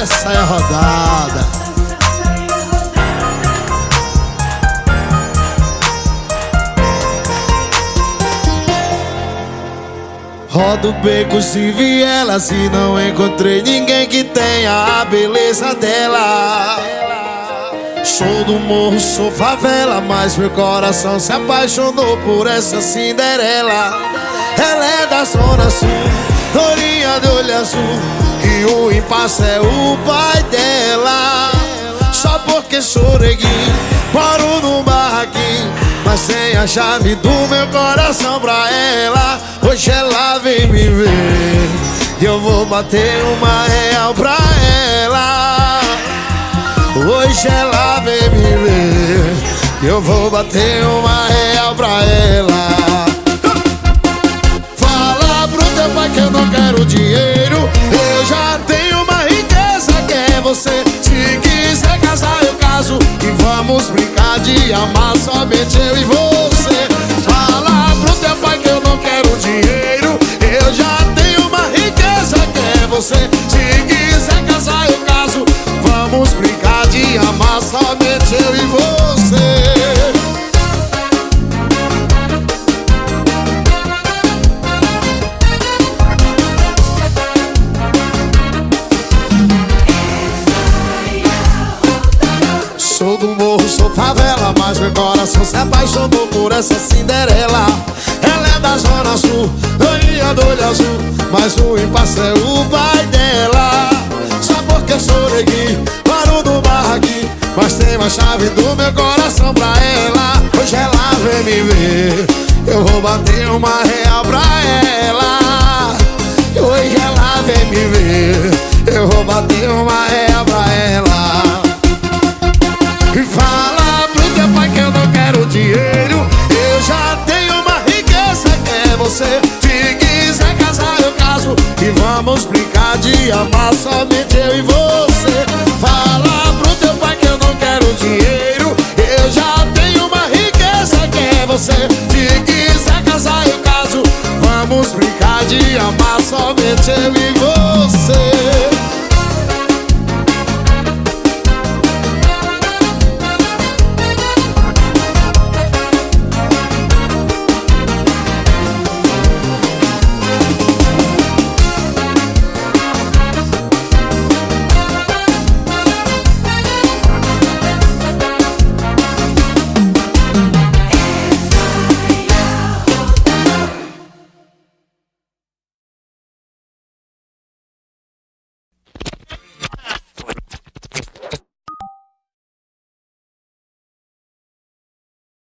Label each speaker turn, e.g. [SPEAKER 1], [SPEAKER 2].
[SPEAKER 1] Essa é saia rodada. Rodo becos e vielas e não encontrei ninguém que tenha a beleza dela. Sou do morro, sou favela, mas meu coração se apaixonou por essa Cinderela. Ela é da zona sul, lorinha de olho azul, o impasse é o pai dela. Só porque sou neguinho, moro num barraquinho, mas sem a chave do meu coração pra ela. Hoje ela vem me ver E eu vou bater uma real pra ela Hoje ela vem me ver E eu vou bater uma real pra ela você. Se quiser casar eu caso. E vamos brincar de amar somente eu e você. Fala pro teu pai que eu não quero dinheiro. Eu já tenho uma riqueza que é você. Se quiser casar eu caso. Vamos brincar de amar somente eu e você Sou do morro, sou favela, mas meu coração se apaixonou por essa Cinderela. Ela é da zona sul, loirinha do olho azul, mas o impasse é o pai dela. Só porque sou neguinho, moro do barraquinho, mas tem uma chave do meu coração pra ela. Hoje ela vem me ver, eu vou bater uma real pra ela. Hoje ela vem me ver, eu vou bater uma real pra ela. Vamos brincar de amar somente eu e você. Fala pro teu pai que eu não quero dinheiro. Eu já tenho uma riqueza que é você. Se quiser casar eu caso. Vamos brincar de amar somente eu e você